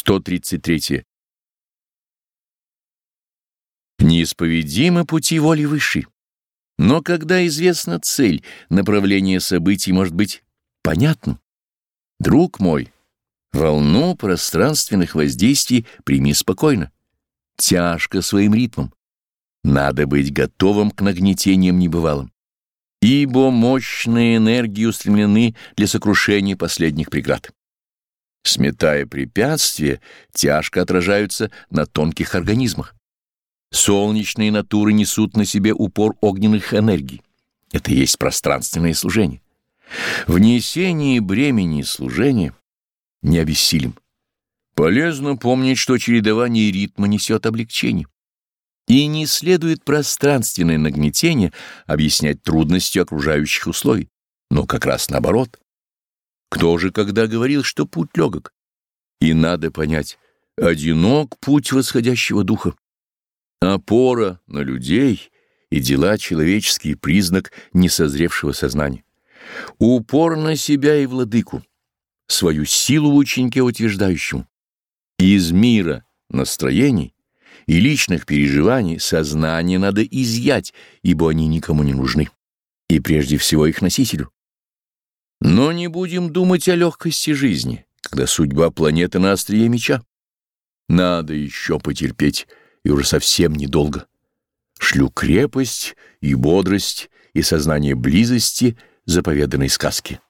133. Неисповедимы пути воли высшей. Но когда известна цель, направление событий может быть понятным. Друг мой, волну пространственных воздействий прими спокойно, тяжко своим ритмом. Надо быть готовым к нагнетениям небывалым, ибо мощные энергии устремлены для сокрушения последних преград. Сметая препятствия, тяжко отражаются на тонких организмах. Солнечные натуры несут на себе упор огненных энергий. Это и есть пространственное служение. Внесение бремени служения не обессилим. Полезно помнить, что чередование ритма несет облегчение. И не следует пространственное нагнетение объяснять трудностью окружающих условий, но как раз наоборот. Кто же когда говорил, что путь легок? И надо понять, одинок путь восходящего духа. Опора на людей и дела человеческие признак несозревшего сознания. Упор на себя и владыку, свою силу в ученике утверждающему. Из мира настроений и личных переживаний сознание надо изъять, ибо они никому не нужны, и прежде всего их носителю. Но не будем думать о легкости жизни, когда судьба планеты на острие меча. Надо еще потерпеть, и уже совсем недолго. Шлю крепость и бодрость и сознание близости заповеданной сказки.